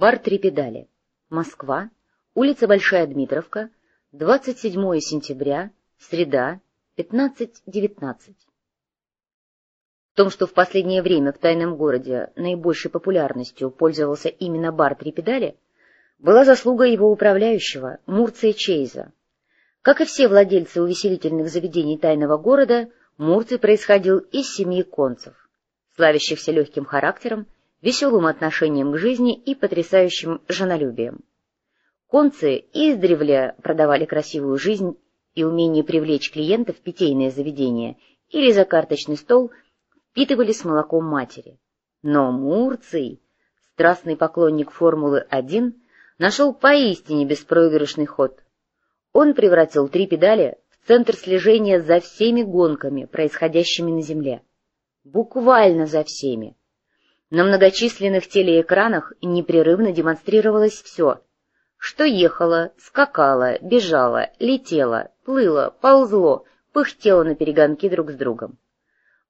Бар «Три педали». Москва. Улица Большая Дмитровка. 27 сентября. Среда. 15.19. В том, что в последнее время в тайном городе наибольшей популярностью пользовался именно бар «Три педали», была заслуга его управляющего, Мурция Чейза. Как и все владельцы увеселительных заведений тайного города, Мурций происходил из семьи концев, славящихся легким характером, веселым отношением к жизни и потрясающим женолюбием. Концы издревле продавали красивую жизнь и умение привлечь клиентов в питейное заведение или за карточный стол впитывали с молоком матери. Но Мурций, страстный поклонник Формулы-1, нашел поистине беспроигрышный ход. Он превратил три педали центр слежения за всеми гонками, происходящими на Земле. Буквально за всеми. На многочисленных телеэкранах непрерывно демонстрировалось все, что ехало, скакало, бежало, летело, плыло, ползло, пыхтело на перегонки друг с другом.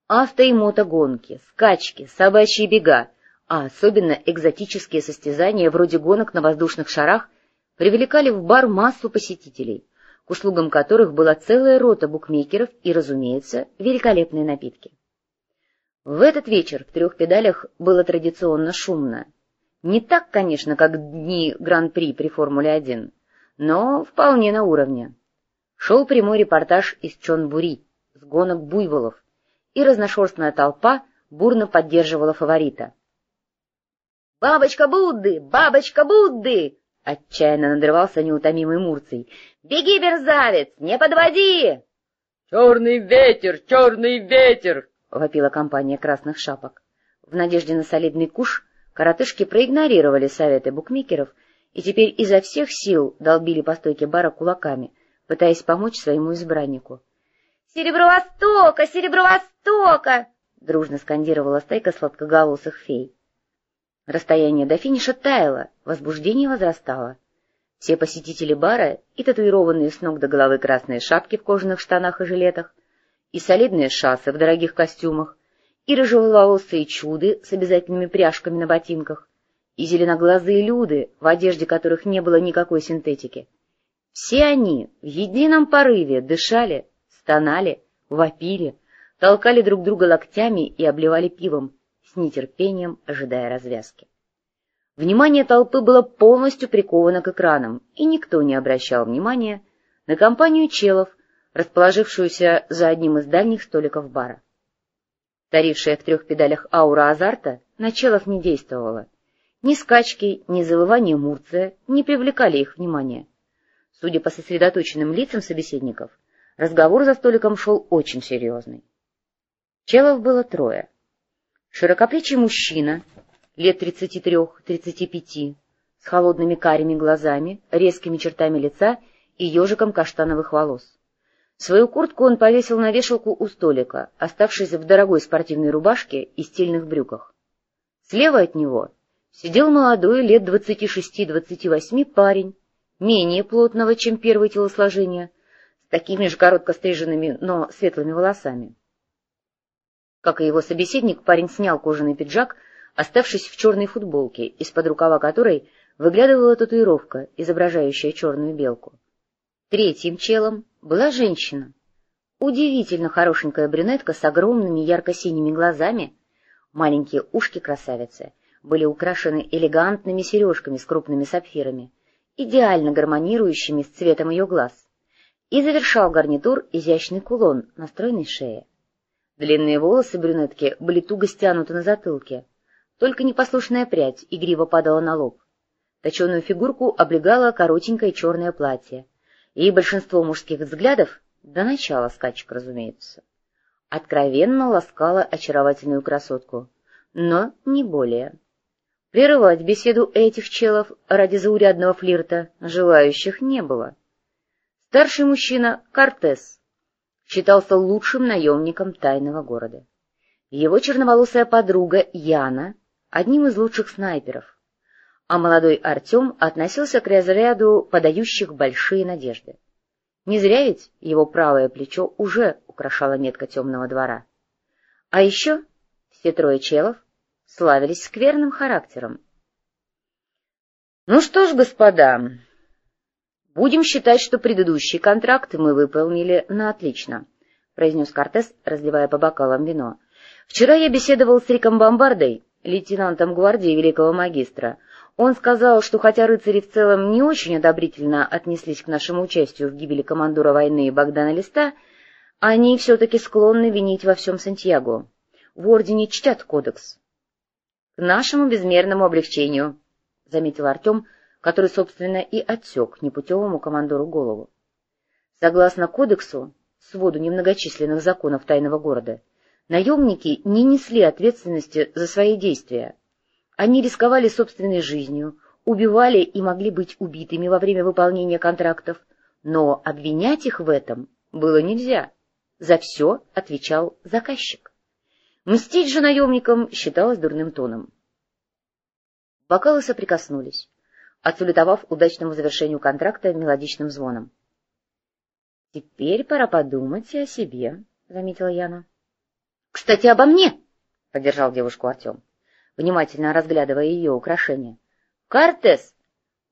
Авто- и мотогонки, скачки, собачьи бега, а особенно экзотические состязания вроде гонок на воздушных шарах привлекали в бар массу посетителей — к услугам которых была целая рота букмекеров и, разумеется, великолепные напитки. В этот вечер в трех педалях было традиционно шумно. Не так, конечно, как дни Гран-при при Формуле-1, но вполне на уровне. Шел прямой репортаж из Чонбури, с гонок буйволов, и разношерстная толпа бурно поддерживала фаворита. «Бабочка Будды! Бабочка Будды!» Отчаянно надрывался неутомимый Мурций. «Беги, мерзавец! Не подводи!» «Черный ветер! Черный ветер!» — вопила компания красных шапок. В надежде на солидный куш коротышки проигнорировали советы букмекеров и теперь изо всех сил долбили по стойке бара кулаками, пытаясь помочь своему избраннику. «Серебро Востока! Серебро Востока!» — дружно скандировала стайка сладкоголосых фей. Расстояние до финиша таяло, возбуждение возрастало. Все посетители бара и татуированные с ног до головы красные шапки в кожаных штанах и жилетах, и солидные шассы в дорогих костюмах, и рыжеволосые чуды с обязательными пряжками на ботинках, и зеленоглазые люды, в одежде которых не было никакой синтетики. Все они в едином порыве дышали, стонали, вопили, толкали друг друга локтями и обливали пивом, с нетерпением ожидая развязки. Внимание толпы было полностью приковано к экранам, и никто не обращал внимания на компанию челов, расположившуюся за одним из дальних столиков бара. Тарившая в трех педалях аура азарта на челов не действовала. Ни скачки, ни завывание Мурция не привлекали их внимания. Судя по сосредоточенным лицам собеседников, разговор за столиком шел очень серьезный. Челов было трое — Широкоплечий мужчина, лет тридцати трех-тридцати пяти, с холодными карими глазами, резкими чертами лица и ежиком каштановых волос. Свою куртку он повесил на вешалку у столика, оставшись в дорогой спортивной рубашке и стильных брюках. Слева от него сидел молодой, лет двадцати шести-двадцати восьми парень, менее плотного, чем первое телосложение, с такими же коротко стриженными, но светлыми волосами. Как и его собеседник, парень снял кожаный пиджак, оставшись в черной футболке, из-под рукава которой выглядывала татуировка, изображающая черную белку. Третьим челом была женщина. Удивительно хорошенькая брюнетка с огромными ярко-синими глазами. Маленькие ушки красавицы были украшены элегантными сережками с крупными сапфирами, идеально гармонирующими с цветом ее глаз. И завершал гарнитур изящный кулон на стройной шее. Длинные волосы брюнетки были туго стянуты на затылке. Только непослушная прядь игриво падала на лоб. Точеную фигурку облегало коротенькое черное платье. И большинство мужских взглядов, до начала скачек, разумеется, откровенно ласкало очаровательную красотку. Но не более. Прерывать беседу этих челов ради заурядного флирта желающих не было. Старший мужчина — Кортес — считался лучшим наемником тайного города. Его черноволосая подруга Яна — одним из лучших снайперов, а молодой Артем относился к разряду подающих большие надежды. Не зря ведь его правое плечо уже украшала метка темного двора. А еще все трое челов славились скверным характером. Ну что ж, господа, будем считать, что предыдущие контракты мы выполнили на отлично, произнес Кортес, разливая по бокалам вино. Вчера я беседовал с Риком Бомбардой, лейтенантом гвардии великого магистра. Он сказал, что хотя рыцари в целом не очень одобрительно отнеслись к нашему участию в гибели командора войны Богдана Листа, они все-таки склонны винить во всем Сантьяго. В Ордене чтят кодекс. — К нашему безмерному облегчению, — заметил Артем, который, собственно, и отсек непутевому командору голову. Согласно кодексу, своду немногочисленных законов тайного города, наемники не несли ответственности за свои действия. Они рисковали собственной жизнью, убивали и могли быть убитыми во время выполнения контрактов, но обвинять их в этом было нельзя. За все отвечал заказчик. Мстить же наемникам считалось дурным тоном. Бокалы соприкоснулись, отсулетовав удачному завершению контракта мелодичным звоном. — Теперь пора подумать о себе, — заметила Яна. — Кстати, обо мне! — поддержал девушку Артем, внимательно разглядывая ее украшения. — Картес,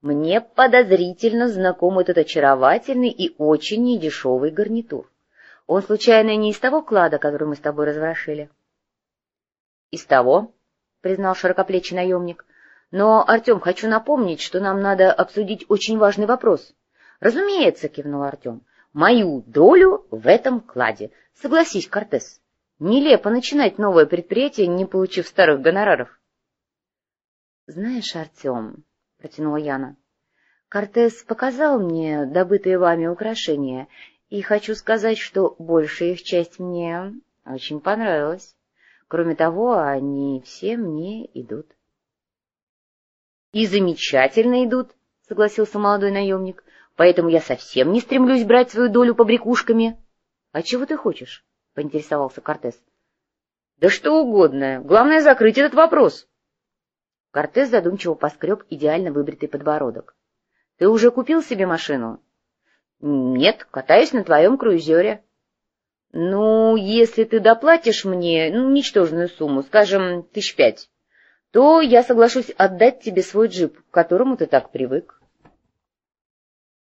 мне подозрительно знаком этот очаровательный и очень недешевый гарнитур. Он, случайно, не из того клада, который мы с тобой разворошили? — Из того, — признал широкоплечий наемник, — но, Артем, хочу напомнить, что нам надо обсудить очень важный вопрос. — Разумеется, — кивнул Артем, — мою долю в этом кладе. Согласись, Кортес. Нелепо начинать новое предприятие, не получив старых гонораров. — Знаешь, Артем, — протянула Яна, — Кортес показал мне добытые вами украшения, и хочу сказать, что большая их часть мне очень понравилась. Кроме того, они все мне идут. — И замечательно идут, — согласился молодой наемник. — Поэтому я совсем не стремлюсь брать свою долю побрякушками. — А чего ты хочешь? — поинтересовался Кортес. — Да что угодно. Главное — закрыть этот вопрос. Кортес задумчиво поскреб идеально выбритый подбородок. — Ты уже купил себе машину? — Нет, катаюсь на твоем круизере. — Ну, если ты доплатишь мне ну, ничтожную сумму, скажем, тысяч пять, то я соглашусь отдать тебе свой джип, к которому ты так привык.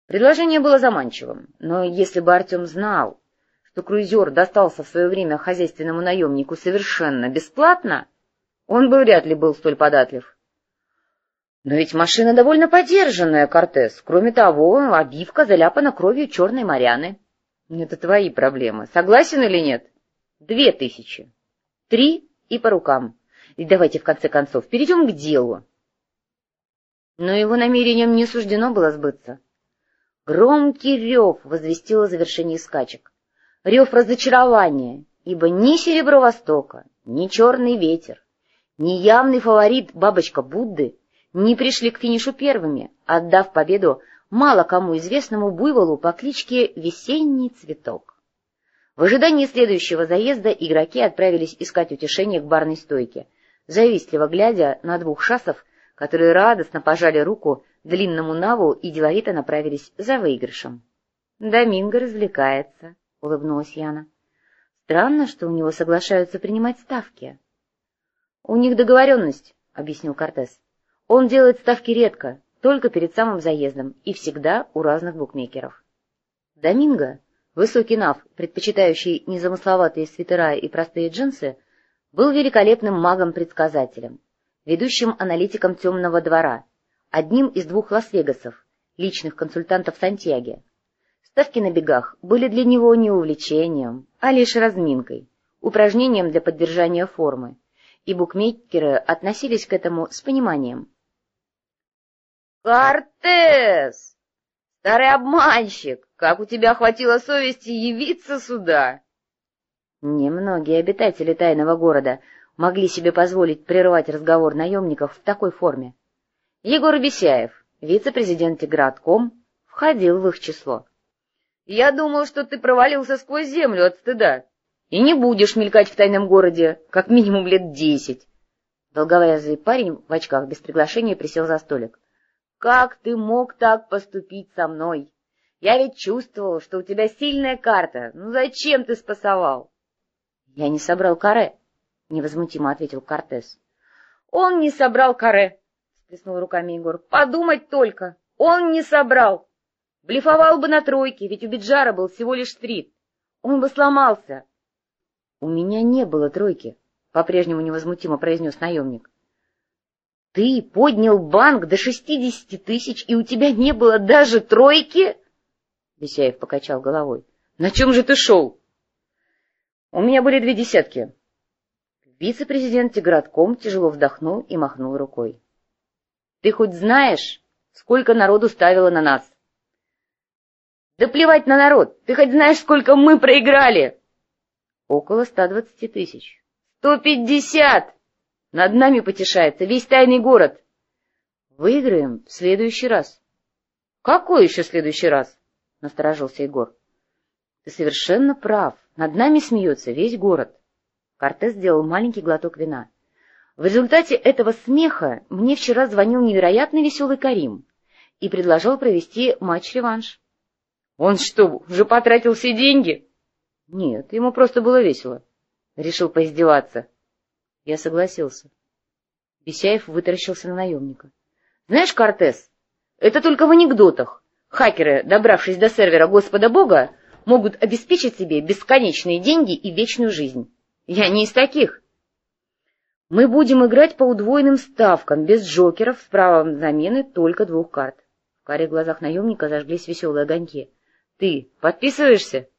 Предложение было заманчивым, но если бы Артем знал, что круизер достался в свое время хозяйственному наемнику совершенно бесплатно, он бы вряд ли был столь податлив. Но ведь машина довольно подержанная, Кортес. Кроме того, обивка заляпана кровью черной моряны. Это твои проблемы. Согласен или нет? Две тысячи. Три и по рукам. И давайте, в конце концов, перейдем к делу. Но его намерением не суждено было сбыться. Громкий рев возвестил о завершении скачек. Рев разочарования, ибо ни серебро Востока, ни черный ветер, ни явный фаворит бабочка Будды не пришли к финишу первыми, отдав победу мало кому известному буйволу по кличке Весенний Цветок. В ожидании следующего заезда игроки отправились искать утешение к барной стойке, завистливо глядя на двух шасов, которые радостно пожали руку длинному Наву и деловито направились за выигрышем. — Доминго развлекается, — улыбнулась Яна. — Странно, что у него соглашаются принимать ставки. — У них договоренность, — объяснил Кортес. — Он делает ставки редко, только перед самым заездом, и всегда у разных букмекеров. Доминго, высокий Нав, предпочитающий незамысловатые свитера и простые джинсы, был великолепным магом-предсказателем, ведущим аналитиком темного двора, одним из двух Лас-Вегасов, личных консультантов Сантьяги. Ставки на бегах были для него не увлечением, а лишь разминкой, упражнением для поддержания формы, и букмекеры относились к этому с пониманием. «Кортес! Старый обманщик! Как у тебя хватило совести явиться сюда?» Немногие обитатели тайного города могли себе позволить прервать разговор наемников в такой форме. Егор Бесяев, вице-президент Тигратком, входил в их число. — Я думал, что ты провалился сквозь землю от стыда и не будешь мелькать в тайном городе как минимум лет десять. Долговязый парень в очках без приглашения присел за столик. — Как ты мог так поступить со мной? Я ведь чувствовал, что у тебя сильная карта. Ну зачем ты спасовал? — Я не собрал каре, — невозмутимо ответил Кортес. — Он не собрал каре, — всплеснул руками Егор. — Подумать только! Он не собрал! Блефовал бы на тройке, ведь у Биджара был всего лишь стрит. Он бы сломался. — У меня не было тройки, — по-прежнему невозмутимо произнес наемник. — Ты поднял банк до шестидесяти тысяч, и у тебя не было даже тройки? Бесяев покачал головой. — На чем же ты шел? — У меня были две десятки. Вице-президент Тигратком тяжело вздохнул и махнул рукой. — Ты хоть знаешь, сколько народу ставило на нас? — Да плевать на народ! Ты хоть знаешь, сколько мы проиграли? — Около ста двадцати тысяч. — Сто пятьдесят! Над нами потешается весь тайный город. — Выиграем в следующий раз. — Какой еще следующий раз? — насторожился Егор. — Ты совершенно прав. Над нами смеется весь город. Кортес сделал маленький глоток вина. В результате этого смеха мне вчера звонил невероятно веселый Карим и предложил провести матч-реванш. — Он что, уже потратил все деньги? — Нет, ему просто было весело. Решил поиздеваться. Я согласился. Бесяев вытаращился на наемника. — Знаешь, Кортес, это только в анекдотах. Хакеры, добравшись до сервера Господа Бога, могут обеспечить себе бесконечные деньги и вечную жизнь. Я не из таких. Мы будем играть по удвоенным ставкам, без джокеров, с правом замены только двух карт. В карих глазах наемника зажглись веселые огоньки. — Ты подписываешься?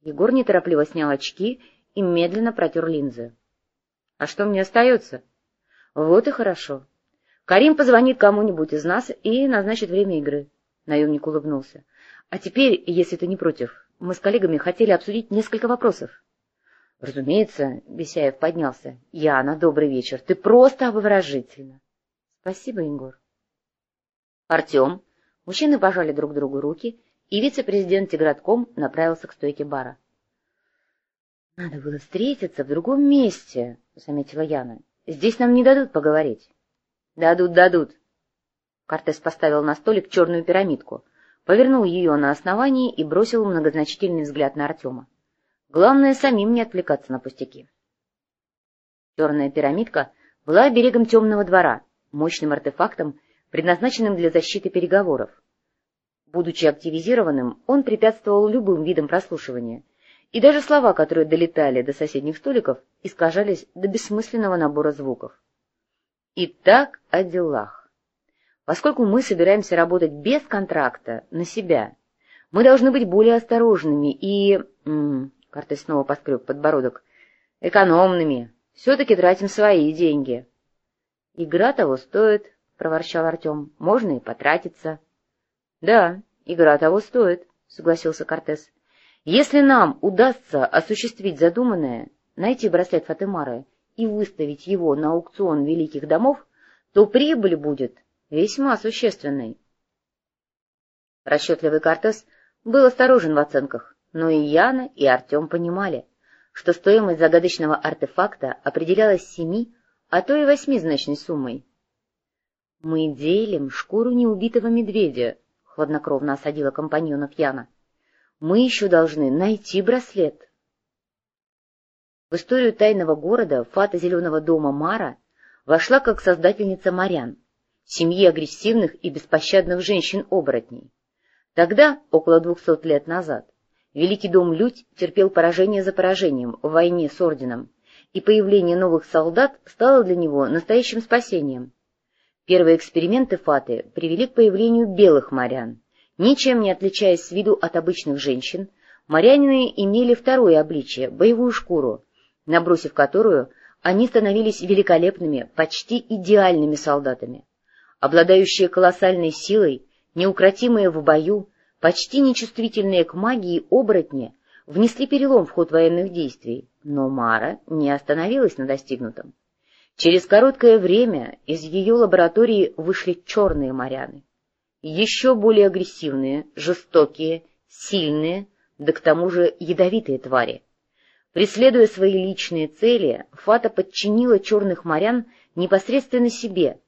Егор неторопливо снял очки и медленно протер линзы. — А что мне остается? — Вот и хорошо. Карим позвонит кому-нибудь из нас и назначит время игры. Наемник улыбнулся. — А теперь, если ты не против, мы с коллегами хотели обсудить несколько вопросов. — Разумеется, — Бесяев поднялся. — Яна, добрый вечер. Ты просто обворожительна. — Спасибо, Егор. Артем. Мужчины пожали друг другу руки, и вице-президент Тигратком направился к стойке бара. — Надо было встретиться в другом месте, — заметила Яна. — Здесь нам не дадут поговорить. — Дадут, дадут. Кортес поставил на столик черную пирамидку, повернул ее на основании и бросил многозначительный взгляд на Артема. Главное, самим не отвлекаться на пустяки. Черная пирамидка была берегом темного двора, мощным артефактом, предназначенным для защиты переговоров. Будучи активизированным, он препятствовал любым видам прослушивания, и даже слова, которые долетали до соседних столиков, искажались до бессмысленного набора звуков. Итак, о делах. Поскольку мы собираемся работать без контракта, на себя, мы должны быть более осторожными и... Картес снова поскреб подбородок. Экономными. Все-таки тратим свои деньги. Игра того стоит, — проворчал Артем. Можно и потратиться. Да, игра того стоит, — согласился Кортес. Если нам удастся осуществить задуманное, найти браслет Фатемары и выставить его на аукцион великих домов, то прибыль будет весьма существенной. Расчетливый Кортес был осторожен в оценках, но и Яна, и Артем понимали, что стоимость загадочного артефакта определялась семи, а то и восьмизначной суммой. — Мы делим шкуру неубитого медведя, — хладнокровно осадила компаньонов Яна. Мы еще должны найти браслет. В историю тайного города Фата Зеленого дома Мара вошла как создательница морян, семьи агрессивных и беспощадных женщин-оборотней. Тогда, около двухсот лет назад, Великий дом Людь терпел поражение за поражением в войне с орденом, и появление новых солдат стало для него настоящим спасением. Первые эксперименты Фаты привели к появлению белых морян, Ничем не отличаясь с виду от обычных женщин, морянины имели второе обличие — боевую шкуру, набросив которую они становились великолепными, почти идеальными солдатами. Обладающие колоссальной силой, неукротимые в бою, почти нечувствительные к магии оборотни внесли перелом в ход военных действий, но Мара не остановилась на достигнутом. Через короткое время из ее лаборатории вышли черные моряны еще более агрессивные, жестокие, сильные, да к тому же ядовитые твари. Преследуя свои личные цели, Фата подчинила черных морян непосредственно себе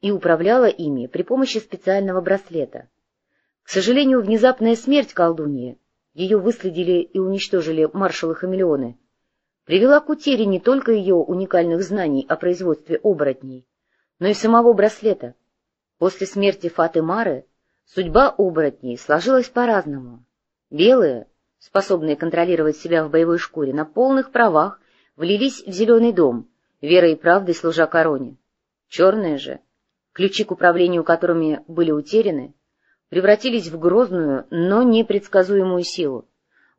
и управляла ими при помощи специального браслета. К сожалению, внезапная смерть колдуньи, ее выследили и уничтожили маршалы-хамелеоны, привела к утере не только ее уникальных знаний о производстве оборотней, но и самого браслета. После смерти Фаты Мары судьба оборотней сложилась по-разному. Белые, способные контролировать себя в боевой шкуре, на полных правах влились в зеленый дом, верой и правдой служа короне. Черные же, ключи к управлению которыми были утеряны, превратились в грозную, но непредсказуемую силу.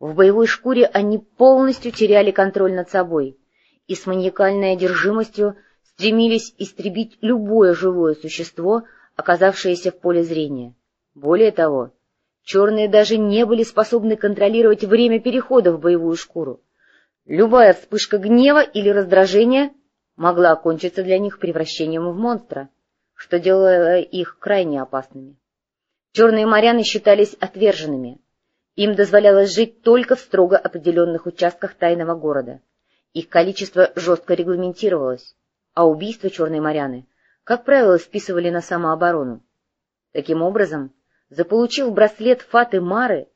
В боевой шкуре они полностью теряли контроль над собой и с маниакальной одержимостью стремились истребить любое живое существо, оказавшееся в поле зрения. Более того, черные даже не были способны контролировать время перехода в боевую шкуру. Любая вспышка гнева или раздражения могла окончиться для них превращением в монстра, что делало их крайне опасными. Черные моряны считались отверженными. Им дозволялось жить только в строго определенных участках тайного города. Их количество жестко регламентировалось, а убийства черной моряны, как правило, списывали на самооборону. Таким образом, заполучив браслет Фаты Мары,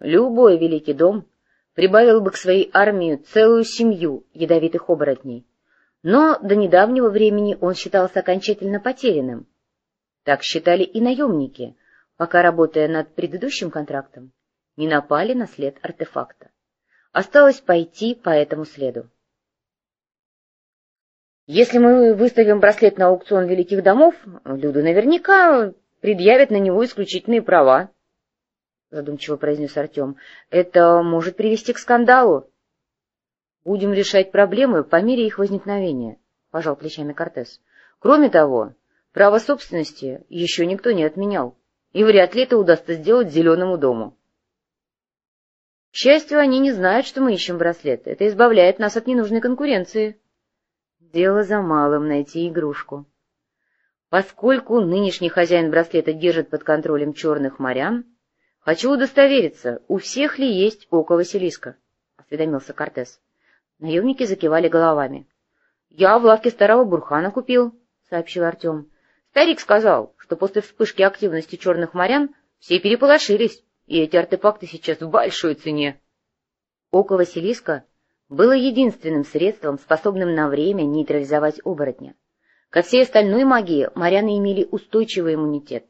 любой великий дом прибавил бы к своей армии целую семью ядовитых оборотней. Но до недавнего времени он считался окончательно потерянным. Так считали и наемники — пока, работая над предыдущим контрактом, не напали на след артефакта. Осталось пойти по этому следу. Если мы выставим браслет на аукцион великих домов, люди наверняка предъявят на него исключительные права, — задумчиво произнес Артем. — Это может привести к скандалу. — Будем решать проблемы по мере их возникновения, — пожал плечами Кортес. — Кроме того, право собственности еще никто не отменял и вряд ли это удастся сделать зеленому дому. К счастью, они не знают, что мы ищем браслет. Это избавляет нас от ненужной конкуренции. Дело за малым — найти игрушку. Поскольку нынешний хозяин браслета держит под контролем черных морян, хочу удостовериться, у всех ли есть око Василиска, — осведомился Кортес. Наемники закивали головами. — Я в лавке старого Бурхана купил, — сообщил Артем. Старик сказал, что после вспышки активности черных морян все переполошились, и эти артефакты сейчас в большой цене. Око Василиска было единственным средством, способным на время нейтрализовать оборотня. Ко всей остальной магии моряны имели устойчивый иммунитет.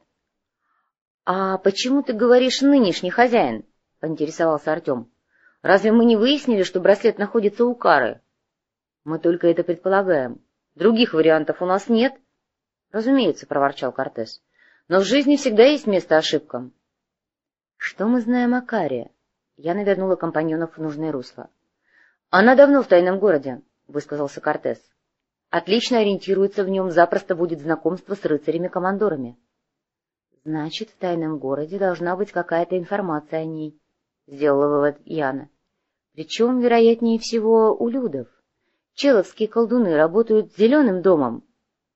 — А почему ты говоришь «нынешний хозяин»? — поинтересовался Артем. — Разве мы не выяснили, что браслет находится у Кары? — Мы только это предполагаем. Других вариантов у нас нет. —— Разумеется, — проворчал Кортес. — Но в жизни всегда есть место ошибкам. — Что мы знаем о Каре? Я навернула компаньонов в нужное русло. — Она давно в тайном городе, — высказался Кортес. — Отлично ориентируется в нем, запросто будет знакомство с рыцарями-командорами. — Значит, в тайном городе должна быть какая-то информация о ней, — сделала вывод Яна. — Причем, вероятнее всего, у людов. Человские колдуны работают зеленым домом,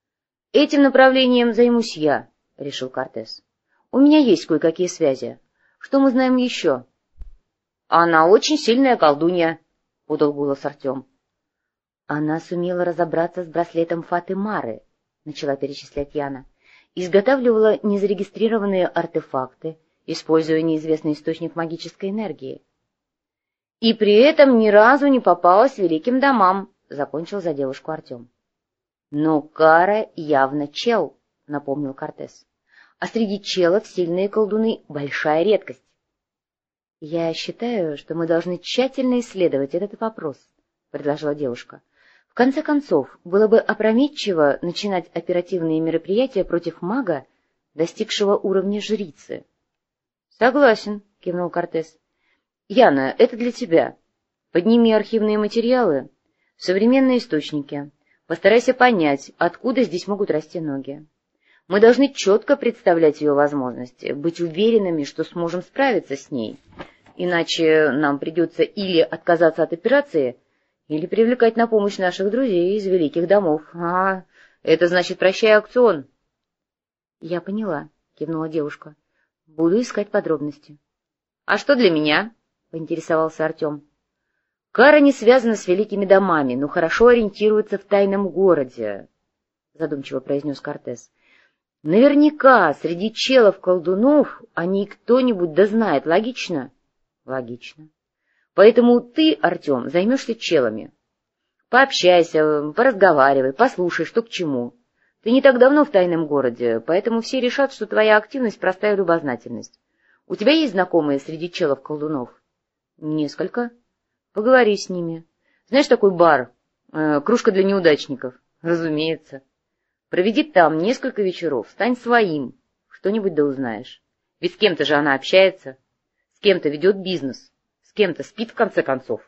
— Этим направлением займусь я, — решил Кортес. — У меня есть кое-какие связи. Что мы знаем еще? — Она очень сильная колдунья, — подал голос Артем. — Она сумела разобраться с браслетом Фаты Мары, — начала перечислять Яна. Изготавливала незарегистрированные артефакты, используя неизвестный источник магической энергии. — И при этом ни разу не попалась великим домам, — закончил за девушку Артем. Но Кара явно чел, — напомнил Кортес. А среди челов сильные колдуны — большая редкость. Я считаю, что мы должны тщательно исследовать этот вопрос, — предложила девушка. В конце концов, было бы опрометчиво начинать оперативные мероприятия против мага, достигшего уровня жрицы. — Согласен, — кивнул Кортес. — Яна, это для тебя. Подними архивные материалы, современные источники, Постарайся понять, откуда здесь могут расти ноги. Мы должны четко представлять ее возможности, быть уверенными, что сможем справиться с ней. Иначе нам придется или отказаться от операции, или привлекать на помощь наших друзей из великих домов. А, это значит прощай аукцион. — Я поняла, — кивнула девушка. — Буду искать подробности. — А что для меня? — поинтересовался Артем. Кара не связана с великими домами, но хорошо ориентируется в тайном городе, — задумчиво произнес Кортес. — Наверняка среди челов-колдунов о ней кто-нибудь да знает. Логично? — Логично. Поэтому ты, Артем, займешься челами. Пообщайся, поразговаривай, послушай, что к чему. Ты не так давно в тайном городе, поэтому все решат, что твоя активность — простая любознательность. У тебя есть знакомые среди челов-колдунов? — Несколько. — Поговори с ними. Знаешь такой бар? Э, кружка для неудачников. — Разумеется. Проведи там несколько вечеров, стань своим, что-нибудь да узнаешь. Ведь с кем-то же она общается, с кем-то ведет бизнес, с кем-то спит в конце концов.